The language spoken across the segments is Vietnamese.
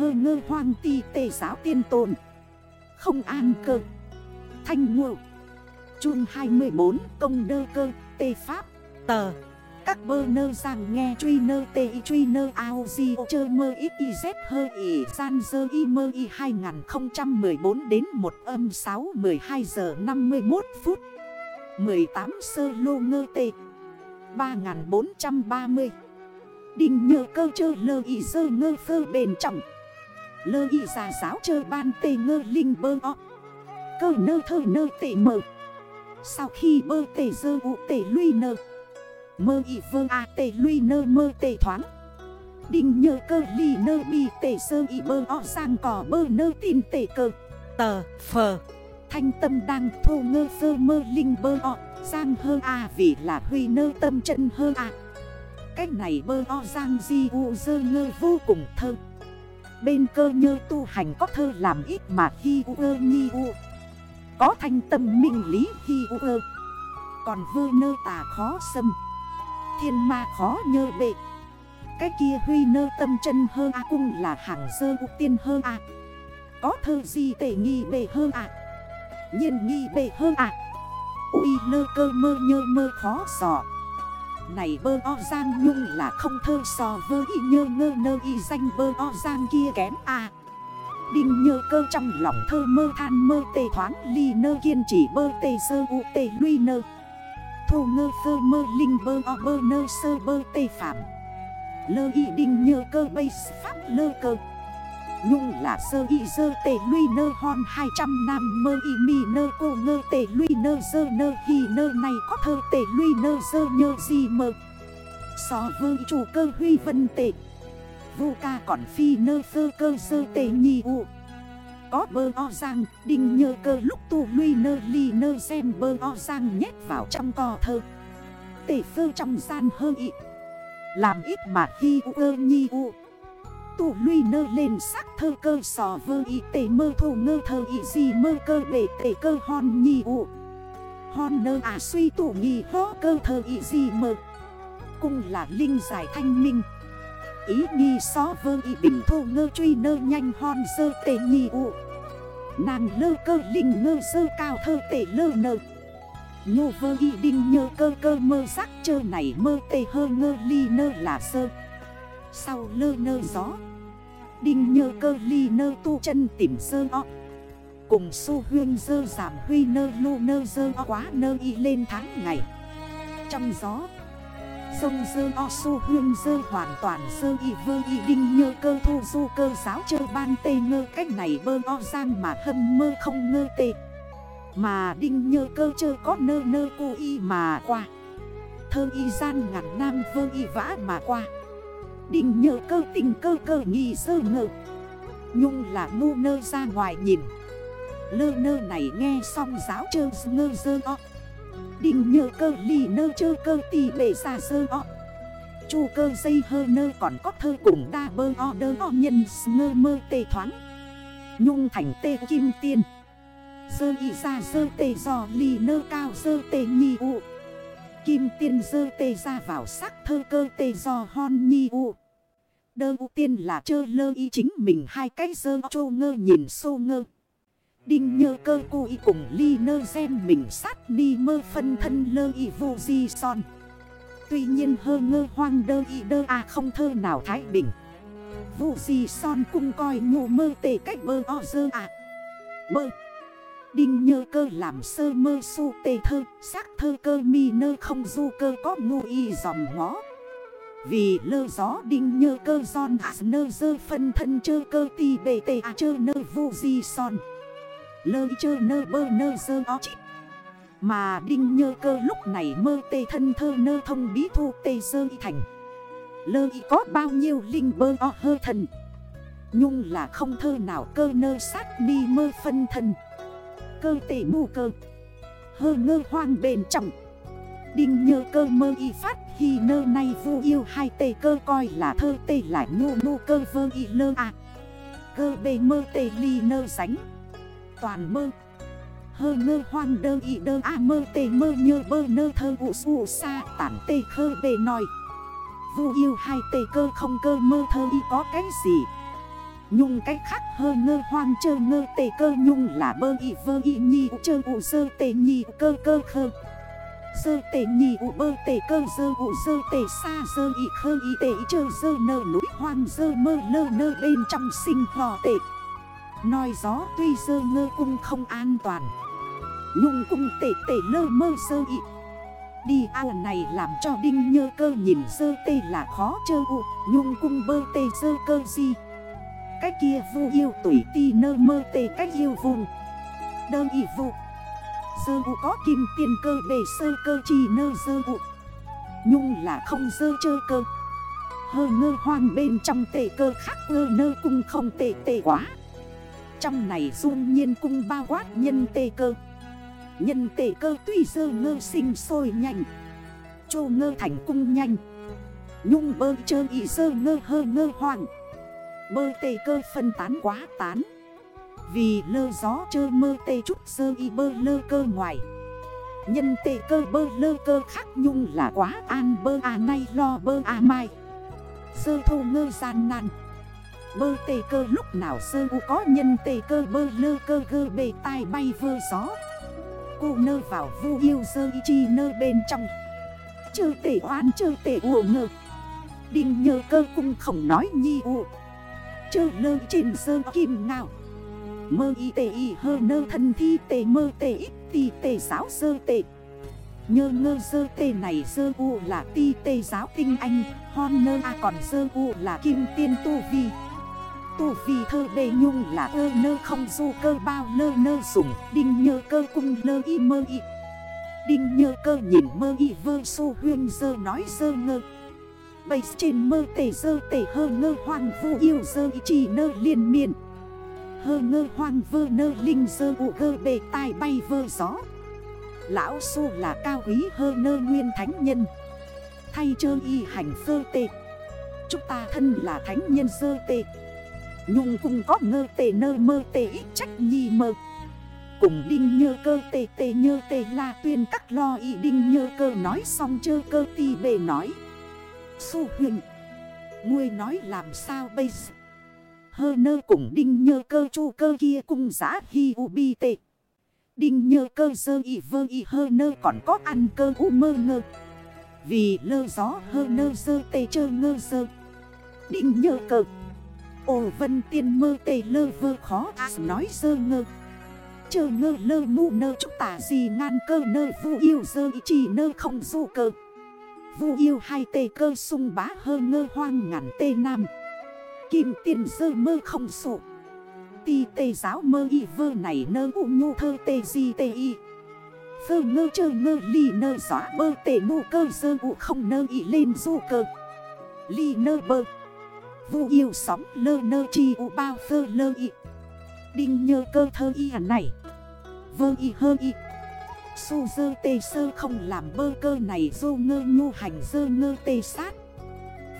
hơ ngơ hoang ti tề giáo tiên tồn. Không an cơ. Thanh ngộ. Chuông 24 công đơ cơ, tê pháp. Tờ. Các bơ nơ rằng nghe truy nơ tê y truy nơ ao di chơ mơ ít y z hơ y san dơ y mơ y 2014 đến 1 âm 6 12 giờ 51 phút. 18 sơ lô ngơ tê. 3430 Đình nhờ cơ chơ lơ y dơ ngơ phơ bền trọng Lơ y ra giáo chơ ban tê ngơ linh bơ o. Cơ nơ thơ nơ tê mờ. Sau khi bơ tê dơ ụ tê lui nơ. Mơ y vơ a tê lui nơ mơ tê thoáng. Đinh nhơ cơ ly nơ bi tê sơ y bơ o sang cỏ bơ nơ tin tê cơ. Tờ, phờ. Thanh tâm đang thô ngơ sơ mơ linh bơ o. Giang hơ a vì là huy nơ tâm chân hơ a. Cách này bơ o giang di u dơ ngơ vô cùng thơ. Bên cơ nhơ tu hành có thơ làm ít mà hi u ơ nhi u. Có thanh tâm minh lý hi u ơ. Còn vơ nơ tà khó xâm. Thiên ma khó nhơ bệ. Cái kia huy nơ tâm chân hơ a cung là hàng dơ u tiên hơ a. Có thơ gì tể nghi bề hơ a. Nhiên nghi bề hơ a. Ui lơ cơ mơ nhơ mơ khó sọ này bơ o giang nhung là không thơ sò vơ y nhơ ngơ nơ y danh bơ o giang kia kém à Đinh nhơ cơ trong lòng thơ mơ than mơ tê thoáng, ly nơ kiên chỉ bơ tê sơ u tê luy nơ. Thô ngơ phơ mơ linh bơ o bơ nơ sơ bơ tê phạm Lơ y đinh nhơ cơ bây pháp lơ cơ. Nhung là sơ y dơ tề luy nơ hon 200 năm mơ y mi nơ cô ngơ tề luy nơ dơ nơ hi nơ này có thơ tề luy nơ dơ nhơ gì mơ. So vơ chủ cơ huy vân tệ Vô ca còn phi nơ sơ cơ sơ tề nhì u. Có bơ o giang, đinh nhơ cơ lúc tu luy nơ ly nơ xem bơ o giang nhét vào trong co thơ. Tề sơ trong gian hơ ị Làm ít mà hi u ơ nhi u tụ luy nơ lên sắc thơ cơ sò vơ y tê mơ thô ngơ thơ y gì mơ cơ bể tê cơ hòn nhì ụ. Hòn nơ à suy tụ nghi hó cơ thơ y gì mơ. Cũng là linh giải thanh minh. Ý nghi xó vơ y bình thô ngơ truy nơ nhanh hòn sơ tê nhì ụ. Nàng lơ cơ linh ngơ sơ cao thơ tê lơ nơ. Nhô vơ y đinh nhơ cơ cơ mơ sắc chơ này mơ tê hơ ngơ ly nơ là sơ. Sau lơ nơ gió. Đinh nhơ cơ ly nơ tu chân tìm sơ o. Cùng su huyên dơ giảm huy nơ lô nơ dơ o quá nơ y lên tháng ngày. Trong gió, Sông dơ o su huyên dơ hoàn toàn sơ y vơ y đinh nhơ cơ thu du cơ giáo chơ ban tê ngơ. Cách này bơ o giang mà hâm mơ không ngơ tê. Mà đinh nhơ cơ chơ có nơ nơ cô y mà qua. Thơ y gian ngàn nam vơ y vã mà qua. Đình nhờ cơ tình cơ cơ nghi sơ ngờ. Nhung là ngu nơ ra ngoài nhìn. Lơ nơ này nghe xong giáo chơ ngơ dơ o. Đình nhờ cơ lì nơ chơ cơ tì bể xa sơ o. Chu cơ dây hơ nơ còn có thơ cùng đa bơ o đơ o nhân ngơ mơ tê thoáng. Nhung thành tê kim tiên. Sơ y ra sơ tê giò lì nơ cao sơ tê nhi ụ Kim tiên dơ tê ra vào sắc thơ cơ tê do hon nhi u. Đơ u tiên là chơ lơ y chính mình hai cái dơ chô ngơ nhìn sô ngơ. Đinh nhơ cơ cô y cùng ly nơ xem mình sát ni mơ phân thân lơ y vô di son. Tuy nhiên hơ ngơ hoang đơ y đơ à không thơ nào thái bình. Vô di son cung coi ngộ mơ tê cách bơ o dơ à. Bơ. Đinh nhơ cơ làm sơ mơ su tê thơ, Sắc thơ cơ mi nơ không du cơ có ngu y dòng ngó. Vì lơ gió đinh nhơ cơ giòn, hạt nơ dơ phân thân chơ cơ ti bề tê à chơ nơ vu di son. Lơ chơ nơ bơ nơ dơ ó chích Mà đinh nhơ cơ lúc này mơ tê thân thơ nơ thông bí thu tê dơ y thành. Lơ y có bao nhiêu linh bơ o hơ thần. Nhung là không thơ nào cơ nơ sát mi mơ phân thân cơ tể mù cơ. Hơ ngơ hoang bền trọng. Đinh nhơ cơ mơ y phát Hi nơ nay vu yêu hai tê cơ coi là thơ tê lại ngu ngu cơ vơ y lơ à Cơ bê mơ tê ly nơ sánh Toàn mơ. Hơ ngơ hoang đơ y đơ a mơ tê mơ nhơ bơ nơ thơ ụ su sa tản tê khơ bê nói Vu yêu hai tê cơ không cơ mơ thơ y có cái gì? Nhung cách khác hơ ngơ hoang chơ ngơ tê cơ nhung là bơ y vơ y nhi u chơ u sơ tê nhi cơ cơ khơ. Sơ tê nhi u bơ tê cơ sơ u sơ tê xa sơ y khơ y tê chơ sơ nơ núi hoang sơ mơ lơ nơ bên trong sinh hò tê. Nói gió tuy sơ ngơ cung không an toàn. Nhung cung tê tê lơ mơ sơ y. Đi ao này làm cho đinh nhơ cơ nhìn sơ tê là khó chơ u. Nhung cung bơ tê sơ cơ gì Cách kia vu yêu tủy ti nơ mơ tê cách yêu vùng. Đơ y vụ Sơ vụ có kim tiền cơ bề sơ cơ chi nơ sơ vụ Nhung là không sơ chơ cơ. Hơ ngơ hoang bên trong tê cơ khác ngơ nơ cung không tê tê quá. Trong này dung nhiên cung bao quát nhân tê cơ. Nhân tê cơ tuy sơ ngơ sinh sôi nhanh. Chô ngơ thành cung nhanh. Nhung bơ chơ y sơ ngơ hơ ngơ hoang. Bơ tê cơ phân tán quá tán. Vì lơ gió chơ mơ tê chút sơ y bơ lơ cơ ngoài. Nhân tê cơ bơ lơ cơ khắc nhung là quá an bơ à nay lo bơ à mai. Sơ thô ngơ gian nan. Bơ tê cơ lúc nào sơ u có nhân tê cơ bơ lơ cơ gơ bề tai bay vơ gió. Cô nơ vào vu yêu sơ y chi nơ bên trong. Chơ tê oan chơ tê u ngơ. Đinh nhờ cơ cung không nói nhi ụ Chơ lơ trên sơ kim nào Mơ y tê y hơ nơ thân thi tê, mơ tê ít ti tê, giáo sơ tê. Nhơ ngơ sơ tê này sơ u là ti tê, giáo tinh anh. Hon nơ a còn sơ u là kim tiên tu vi. Tu vi thơ bê nhung là ơ nơ không du cơ, bao lơ nơ dùng. Đinh nhơ cơ cung lơ y mơ y. Đinh nhơ cơ nhìn mơ y vơ su huyên dơ, nói sơ ngơ. Bày trên mơ tể dơ tể hơ ngơ hoang vô yêu dơ chỉ nơ liền miền Hơ ngơ hoang vơ nơ linh dơ ụ gơ bề tai bay vơ gió. Lão su là cao quý hơ nơ nguyên thánh nhân. Thay chơ y hành sơ tệ. Chúng ta thân là thánh nhân sơ tệ. Nhung cùng có ngơ tệ nơ mơ tệ ít trách nhi mơ Cùng đinh nhơ cơ tệ tệ nhơ tệ là tuyên các lo y đinh nhơ cơ nói xong chơ cơ ti bề nói. Su huyền. Ngươi nói làm sao bây giờ? Hơ nơ cùng đinh nhơ cơ chu cơ kia cung giá hi u bi tệ. Đinh nhơ cơ sơ y vơ y hơ nơ còn có ăn cơ u mơ ngơ. Vì lơ gió hơ nơ sơ tê chơ ngơ sơ Đinh nhơ cơ. Ồ vân tiên mơ tê lơ vơ khó à nói sơ ngơ. Chơ ngơ lơ mu nơ chúc tả gì ngàn cơ nơ vu yêu sơ y chỉ nơ không du cơ. Vu yêu hai tê cơ sung bá hơ ngơ hoang ngàn tê nam. Kim tiền dơ mơ không sụ Ti tê giáo mơ y vơ này nơ u nhu thơ tê di tê y. Phơ ngơ chơ ngơ ly nơ gió bơ tê nụ cơ dơ u không nơ y lên du cơ. Ly nơ bơ. Vu yêu sóng lơ nơ chi u bao phơ lơ y. Đinh nhơ cơ thơ y hẳn này. Vơ y hơ y. Su dơ tê sơ không làm bơ cơ này dô ngơ nhu hành dơ ngơ tê sát.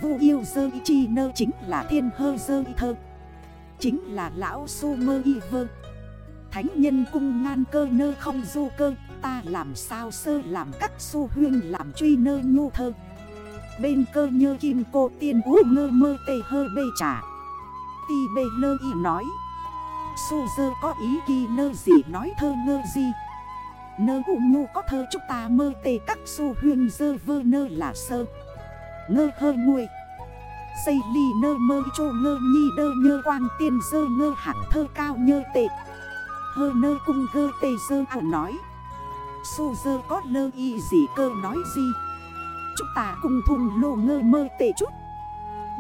Vu yêu dơ y chi nơ chính là thiên hơ dơ y thơ. Chính là lão su mơ y vơ. Thánh nhân cung ngan cơ nơ không du cơ, Ta làm sao sơ làm các su huyên làm truy nơ nhu thơ. Bên cơ nhơ kim cô tiên ú ngơ mơ tê hơ bê trả Ti bê lơ y nói, Su dơ có ý kỳ nơ gì nói thơ ngơ gì? Nơ u nhu có thơ chúc ta mơ tê các su huyên dơ vơ nơ là sơ. Ngơ hơ nguôi Xây ly nơ mơ chô ngơ nhi đơ nhơ quang tiên dơ ngơ hẳn thơ cao nhơ tệ. Hơ nơ cung gơ tê dơ ảo nói. Su dơ có lơ y gì cơ nói gì. Chúc ta cùng thùng lô ngơ mơ tệ chút.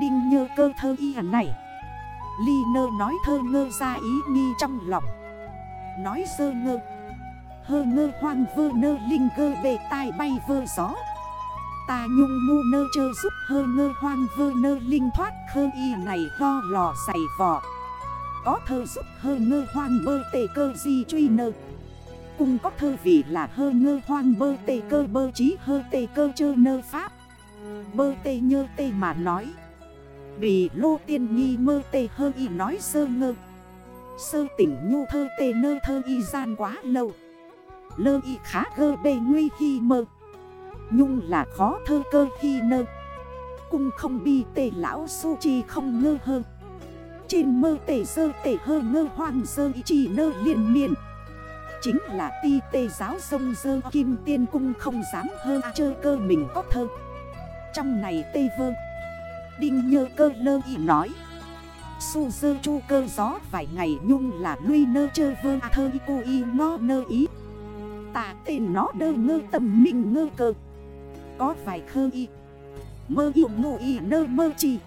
Đinh nhơ cơ thơ y hẳn này. Ly nơ nói thơ ngơ ra ý nghi trong lòng. Nói dơ ngơ. Hơ ngơ hoang vơ nơ linh gơ bề tai bay vơ gió. Ta nhung ngu nơ chơ giúp hơ ngơ hoang vơ nơ linh thoát khơ y này ho lò xảy vỏ Có thơ giúp hơ ngơ hoang bơ tề cơ di truy nơ. Cùng có thơ vì là hơ ngơ hoang bơ tề cơ bơ trí hơ tề cơ chơ nơ pháp. Bơ tề nhơ tề mà nói. Vì lô tiên nghi mơ tề hơ y nói sơ ngơ. Sơ tỉnh nhu thơ tề nơ thơ y gian quá lâu. Lơ y khá gơ bê nguy khi mơ. Nhung là khó thơ cơ khi nơ. Cung không bi tề lão su chi không ngơ hơ. Trên mơ tề sơ tề hơ ngơ hoang sơ chỉ nơ liền miền Chính là ti tê giáo sông dơ kim tiên cung không dám hơn chơ cơ mình có thơ. Trong này tê vơ. Đinh nhơ cơ lơ y nói. Su dơ chu cơ gió vài ngày nhung là lui nơ chơ vơ thơ y cô y ngó nơ ý. Tà tên nó đơ ngơ tầm mình ngơ cơ Có vài khơ y, Mơ yêu ngụ y, nơ mơ chi.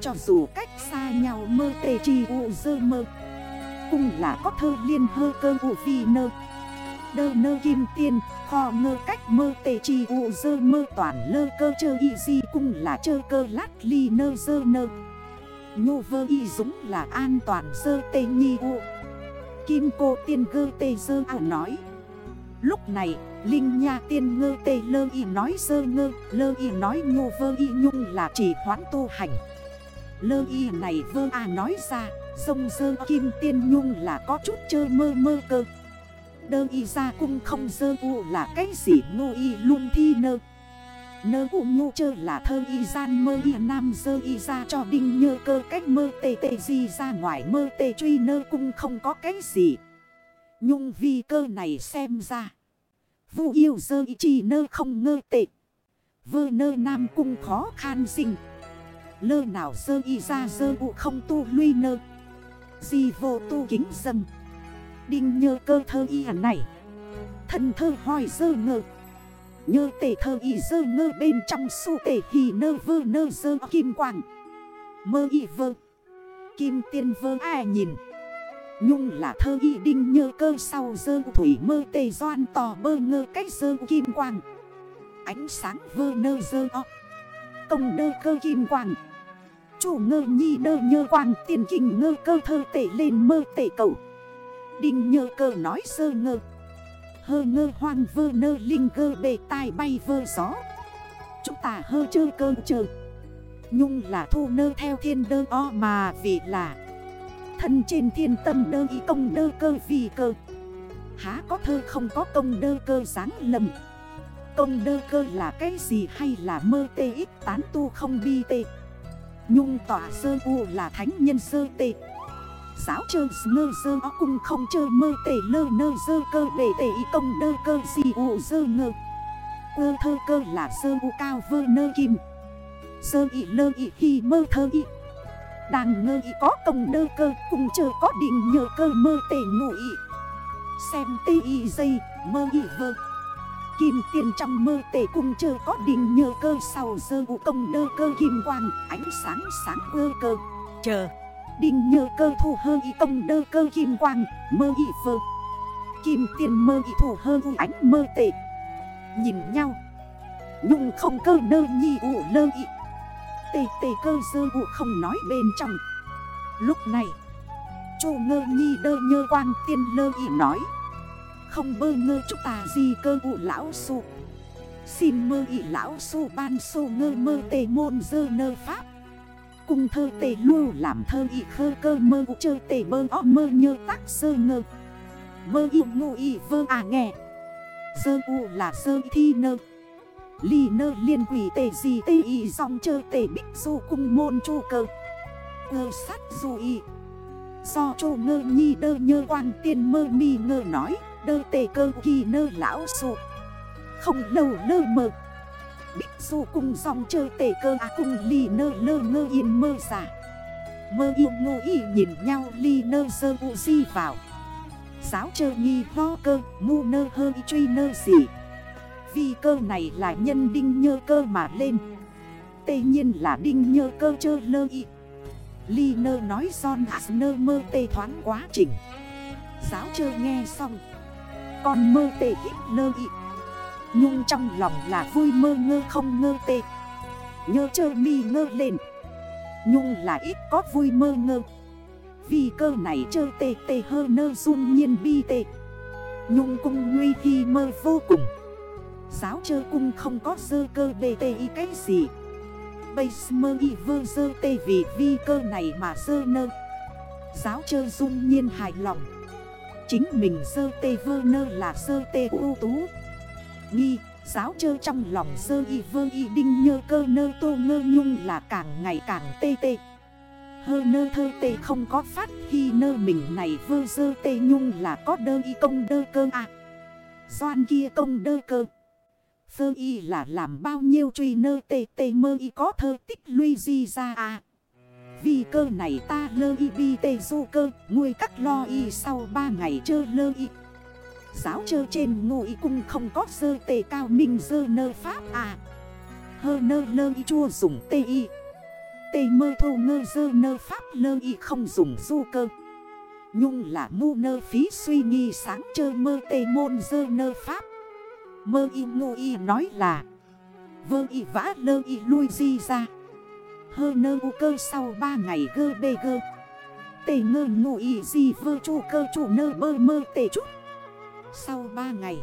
Cho dù cách xa nhau mơ tê chi u dơ mơ Cung là có thơ liên hơ cơ u vi nơ. Đơ nơ kim tiên, Kho ngơ cách mơ tê chi u dơ mơ toàn lơ cơ chơ y di Cung là chơ cơ lát ly nơ dơ nơ. Nhô vơ y dũng là an toàn dơ tê nhi u. Kim cô tiên gơ tê dơ ảo nói Lúc này, Linh nha tiên ngơ tê lơ y nói sơ ngơ, Lơ y nói nhô vơ y nhung là chỉ hoãn tu hành. Lơ y này vơ à nói ra, Sông sơ kim tiên nhung là có chút chơi mơ mơ cơ. Đơ y ra cung không sơ u là cái gì, ngô y luôn thi nơ. Nơ u nhu chơ là thơ y gian mơ y nam sơ y ra cho đinh nhơ cơ cách mơ tê tê gì ra ngoài mơ tê truy nơ cung không có cái gì. Nhung vi cơ này xem ra Vu yêu dơ y chi nơ không ngơ tệ. Vơ nơ nam cung khó khan sinh. Lơ nào dơ y ra dơ u không tu luy nơ. Di vô tu kính dâm. Đinh nhơ cơ thơ y à này. Thần thơ hỏi dơ ngơ. Nhơ tể thơ y dơ ngơ bên trong su tể hì nơ vơ nơ dơ kim quang. Mơ y vơ. Kim tiên vơ ai nhìn. Nhung là thơ y đinh nhơ cơ sau dơ thủy mơ tề doan tò bơ ngơ cách dơ kim quang. Ánh sáng vơ nơ dơ o. Công đơ cơ kim quang. Chủ ngơ nhi đơ nhơ quang tiền kinh ngơ cơ thơ tệ lên mơ tệ cầu Đinh nhơ cơ nói sơ ngơ. Hơ ngơ hoang vơ nơ linh gơ bề tai bay vơ gió. Chúng ta hơ chơi cơ chờ. Nhung là thu nơ theo thiên đơ o mà vì là Thân trên thiên tâm đơ y công đơ cơ vì cơ. Há có thơ không có công đơ cơ sáng lầm. Công đơ cơ là cái gì hay là mơ tê ít tán tu không bi tê. Nhung tỏa sơ u là thánh nhân sơ tê. Giáo chơ ngơ sơ o cung không chơ mơ tê lơ nơ sơ cơ bể tê y công đơ cơ gì u sơ ngơ. Ơ thơ cơ là sơ u cao vơ nơ kim. Sơ y lơ y khi mơ thơ y đang ngơ y có công đơ cơ cùng chờ có định nhờ cơ mơ tể ngụ y Xem tê y dây mơ y vơ. Kim tiền trong mơ tể cùng chờ có định nhờ cơ sau dơ vụ công đơ cơ kim quang Ánh sáng sáng ơ cơ. Chờ. Định nhờ cơ thủ hơ y công đơ cơ kim quang mơ y vơ. Kim tiền mơ y thủ hơ y ánh mơ tể Nhìn nhau. Nhung không cơ đơ nhi ủ lơ y tê tê cơ dơ vụ không nói bên trong. Lúc này, chu ngơ nhi đơ nhơ quan tiên lơ ý nói, Không bơ ngơ chúng ta gì cơ vụ lão su Xin mơ ý lão su ban su ngơ mơ tê môn dơ nơ pháp. Cùng thơ tê lưu làm thơ ý khơ cơ mơ vụ chơ tê bơ o mơ nhơ tắc sơ ngơ. Mơ ý ngụ ý vơ à nghe. Dơ u là dơ thi nơ. Ly nơ liên quỷ tề gì tê y dòng chơ tề bích du cung môn chu cơ. Ngơ sát du y. Do chu ngơ nhi đơ nhơ quan tiên mơ mi ngơ nói, Đơ tề cơ kỳ nơ lão sụ. Không lâu lơ mơ. Bích du cung dòng chơ tề cơ à cung ly nơ lơ ngơ yên mơ giả Mơ yêu ngô y nhìn nhau ly nơ sơ u di vào. Giáo chơ nghi lo cơ, ngu nơ hơ y truy nơ gì vi cơ này là nhân đinh nhơ cơ mà lên. Tê nhiên là đinh nhơ cơ chơ lơ y. Ly nơ nói son hạt nơ mơ tê thoáng quá trình. Giáo chơ nghe xong. Còn mơ tê hít lơ y. Nhung trong lòng là vui mơ ngơ không ngơ tê. Nhơ chơ mi ngơ lên. Nhung là ít có vui mơ ngơ. Vì cơ này chơ tê tê hơ nơ dung nhiên bi tê. Nhung cung nguy thi mơ vô cùng. Giáo chơ cung không có dơ cơ bê tê y cái gì. Bây mơ y vơ dơ tê vì vi cơ này mà dơ nơ. Giáo chơ dung nhiên hài lòng. Chính mình dơ tê vơ nơ là dơ tê ưu tú. Nghi, giáo chơ trong lòng dơ y vơ y đinh nhơ cơ nơ tô ngơ nhung là càng ngày càng tê tê. Hơ nơ thơ tê không có phát khi nơ mình này vơ dơ tê nhung là có đơ y công đơ cơ à Doan kia công đơ cơ. Phơ y là làm bao nhiêu truy nơ tê tê mơ y có thơ tích luy di ra à. Vì cơ này ta lơ y bi tê du cơ, Nguôi cắt lo y sau 3 ngày chơ lơ y. Giáo chơ trên ngụ y cung không có dơ tê cao minh dơ nơ pháp à. Hơ nơ lơ y chua dùng tê y. Tê mơ thô ngơ dơ nơ pháp lơ y không dùng du cơ. Nhung là mu nơ phí suy nghi sáng chơ mơ tê môn dơ nơ pháp Mơ y ngô y nói là Vơ y vã lơ y lui di ra. Hơ nơ u cơ sau 3 ngày gơ bê gơ. Tê ngơ ngô y di vơ chu cơ chủ nơ bơ mơ tê chút. Sau 3 ngày,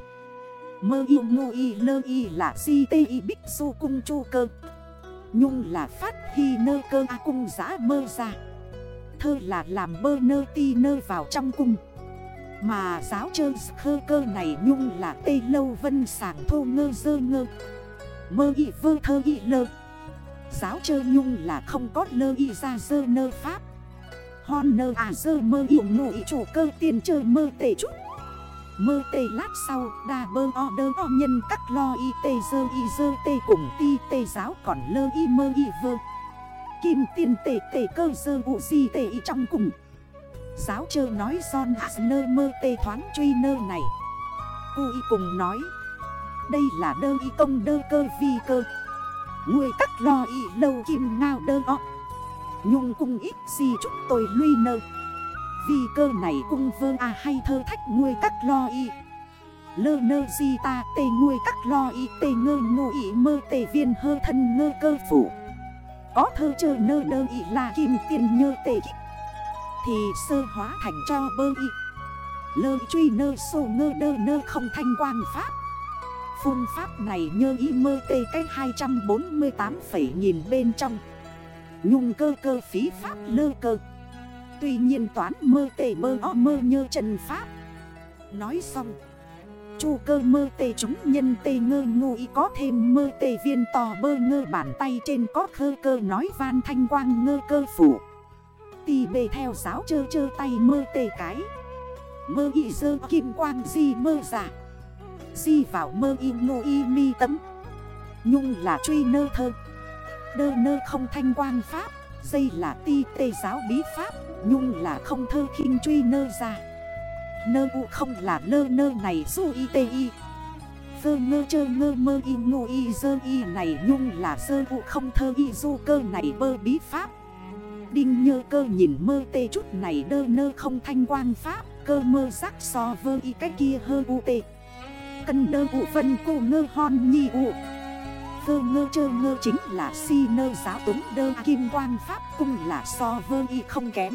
Mơ y ngô y lơ y là di tê y bích su cung chu cơ. Nhung là phát hi nơ cơ a cung giã mơ ra. Thơ là làm bơ nơ ti nơ vào trong cung. Mà giáo trơ khơ cơ này nhung là tê lâu vân sảng thô ngơ dơ ngơ. Mơ y vơ thơ y lơ. Giáo trơ nhung là không có lơ y ra dơ nơ pháp. Hon nơ à dơ mơ y ngụ y chủ cơ tiền trơ mơ tệ chút. Mơ tê lát sau, đa bơ o đơ o nhân các lo y tê dơ y dơ tê cùng ti tê giáo còn lơ y mơ y vơ. Kim tiền tê tê cơ dơ vụ gì tê y trong cùng. Giáo chơ nói son hạ nơ mơ tê thoáng truy nơ này. Cô y cùng nói, Đây là đơ y công đơ cơ vi cơ. Người cắt lo y lâu kim ngao đơ o. Nhung cung ít gì chút tôi lui nơ. Vi cơ này cung vơ à hay thơ thách người cắt lo y. Lơ nơ di ta tê người cắt lo y tê ngơ ngô y mơ tê viên hơ thân ngơ cơ phủ. Có thơ chơ nơ đơ y là kim tiền nhơ tê kích thì sơ hóa thành cho bơ y. Lơ truy nơ sô ngơ đơ nơ không thanh quang pháp. Phương pháp này nhơ y mơ tê cách 248 phẩy nhìn bên trong. Nhung cơ cơ phí pháp lơ cơ. Tuy nhiên toán mơ tê mơ o mơ nhơ trần pháp. Nói xong, Chu cơ mơ tê chúng nhân tê ngơ ngô ý có thêm mơ tê viên tò bơ ngơ bàn tay trên có khơ cơ nói van thanh quang ngơ cơ phủ. Tì bề theo giáo chơ chơ tay mơ tê cái. Mơ y dơ kim quang di mơ giả Di vào mơ y ngô y mi tấm. Nhung là truy nơ thơ. Đơ nơ không thanh quang pháp. Dây là ti tê giáo bí pháp. Nhung là không thơ khinh truy nơ ra. Nơ u không là lơ nơ này su y tê y. Dơ ngơ chơ ngơ mơ y ngô y dơ y này. Nhung là sơ u không thơ y du cơ này bơ bí pháp. Đinh nhơ cơ nhìn mơ tê chút này đơ nơ không thanh quang pháp, Cơ mơ giác so vơ y cái kia hơ u tê. Cân đơ u vân cô ngơ hon nhi u. Vơ ngơ chơ ngơ chính là si nơ giáo túng đơ kim quang pháp cung là so vơ y không kém.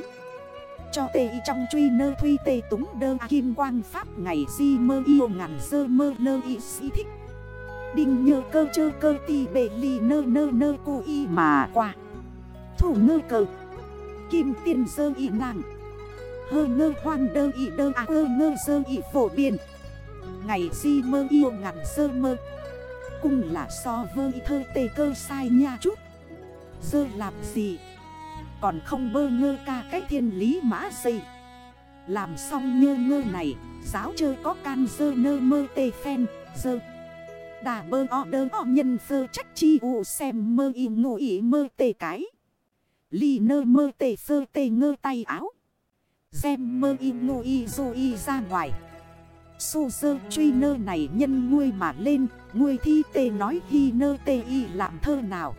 Cho tê y trong truy nơ thuy tê túng đơ kim quang pháp ngày si mơ yêu ngàn dơ mơ lơ y si thích. Đinh nhơ cơ chơ cơ ti bề ly nơ nơ nơ cô y mà qua. Thủ ngơ cơ. Kim tiền dơ y nàng. Hơ ngơ hoang đơ y đơ à ơ ngơ dơ y phổ biển. Ngày si mơ yêu ngàn sơ mơ. Cung là so vơ thơ tê cơ sai nha chút. Dơ làm gì? Còn không bơ ngơ ca cách thiên lý mã xây Làm xong nhơ ngơ này, Giáo chơi có can dơ nơ mơ tê phen, Dơ. Đà bơ o đơ o nhân sơ trách chi u xem mơ y ngụ ý mơ tê cái. Ly nơ mơ tê phơ tê ngơ tay áo. Xem mơ y ngu y du y ra ngoài. Su sơ truy nơ này nhân nguôi mà lên, Nguôi thi tê nói hi nơ tê y làm thơ nào.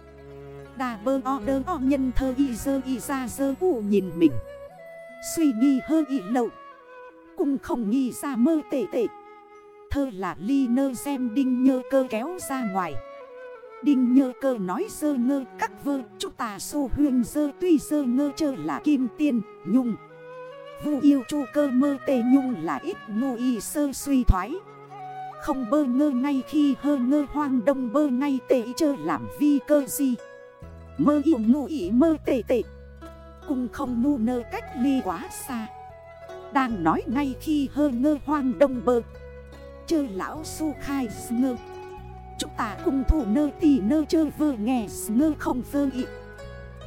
Đà bơ o đơ o nhân thơ y dơ y ra dơ u nhìn mình. Suy nghi hơ y lậu. Cũng không nghi ra mơ tệ tệ Thơ là ly nơ xem đinh nhơ cơ kéo ra ngoài. Đinh nhơ cơ nói sơ ngơ, các vơ Chúc ta su huyền sơ tuy sơ ngơ chơ là kim tiên, nhung. Vu yêu chu cơ mơ tê nhung là ít ngô y sơ suy thoái. Không bơ ngơ ngay khi hơ ngơ hoang đông, bơ ngay tê chơ làm vi cơ gì Mơ yêu ngô y mơ tê tê. Cùng không ngu nơ cách ly quá xa. Đang nói ngay khi hơ ngơ hoang đông bơ. Chơ lão su khai ngơ tả ta cùng thủ nơ tì nơ chơ vơ nghe ngơ không vơ ị.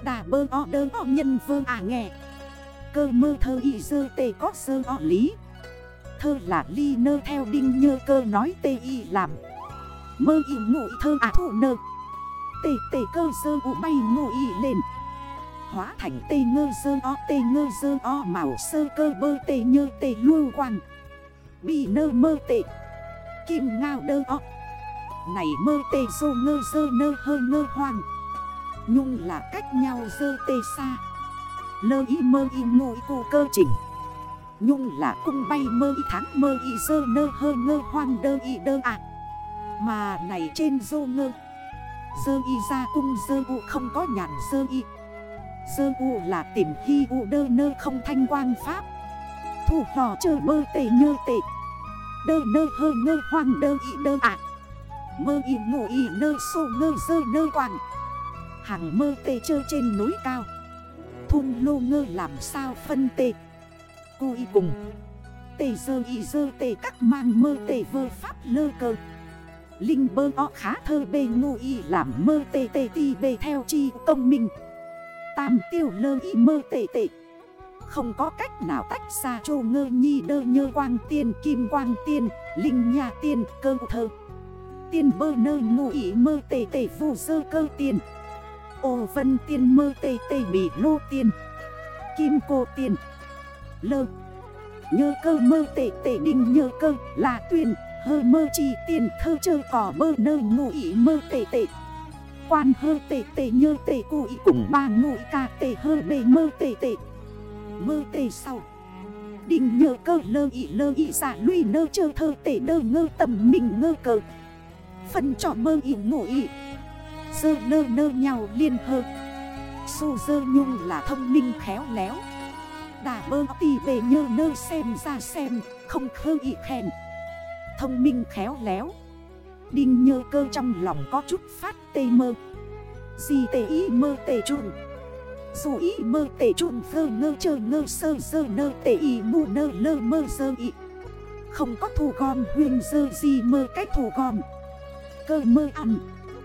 Đà bơ o đơ o nhân vơ à nghe Cơ mơ thơ y dơ tê có sơ o lý. Thơ là ly nơ theo đinh nhơ, cơ nói tê y làm. Mơ y ngụy thơ à thủ nơ. Tê tê cơ sơ u bay ngụ lên. Hóa thành tê ngơ sơ o, tê ngơ sơ o, màu sơ cơ bơ tê nhơ tê lưu quang. Bị nơ mơ tê. Kim ngao đơ o này mơ tê dô ngơ dơ nơ hơ ngơ hoang Nhung là cách nhau dơ tê xa. Lơ y mơ y ngụy cô cơ chỉnh Nhung là cung bay mơ y tháng mơ y dơ nơ hơ ngơ hoang đơ y đơ ạ Mà này trên dô ngơ. Dơ y ra cung dơ u không có nhàn dơ y. Dơ u là tìm hy u đơ nơ không thanh quang pháp. Thủ hò chơ mơ tê nhơ tê. Đơ nơ hơ ngơ hoang đơ y đơ ạ Mơ y ngủ y nơ sô ngơ dơ nơ quang Hàng mơ tê chơ trên núi cao. Thun lô ngơ làm sao phân tê. Cô y cùng. Tê dơ y dơ tê các mang mơ tê vơ pháp lơ cơ Linh bơ o khá thơ bê ngô y làm mơ tê tê ti bê theo chi công minh. Tam tiêu lơ y mơ tê tê. Không có cách nào tách xa chô ngơ nhi đơ nhơ quang tiên, kim quang tiên, Linh nhà tiên, cơ thơ. Tiên bơ nơ ngụ ý mơ tê tê vù sơ cơ tiền. Ô vân tiên mơ tê tê bị lô tiền. Kim cô tiền. Lơ. Nhơ cơ mơ tê tê đinh nhơ cơ là tuyển Hơ mơ chi tiền thơ chơ cỏ bơ nơ ngụ ý mơ tê tê. Quan hơ tê tê nhơ tê cụ ý cùng ba ngụ ca tê hơ bê mơ tê tê. Mơ tê sau. Đinh nhơ cơ lơ ý lơ ý giả lùi nơ chơ thơ tê đơ ngơ tầm mình ngơ cơ Phần trò mơ ỉ ngủ ỉ Dơ nơ nơ nhau liên hơ. Su dơ nhung là thông minh khéo léo. Đà bơ tì bề nhơ nơ xem ra xem, Không khơ ị khen Thông minh khéo léo. Đinh nhơ cơ trong lòng có chút phát tê mơ. Gì tê ý mơ tê trùn Dù ý mơ tê trùn phơ ngơ chơ ngơ sơ sơ nơ tê ý mù nơ lơ mơ sơ ý Không có thù gom, huyền dơ gì mơ cách thù gom. Cơ mơ ăn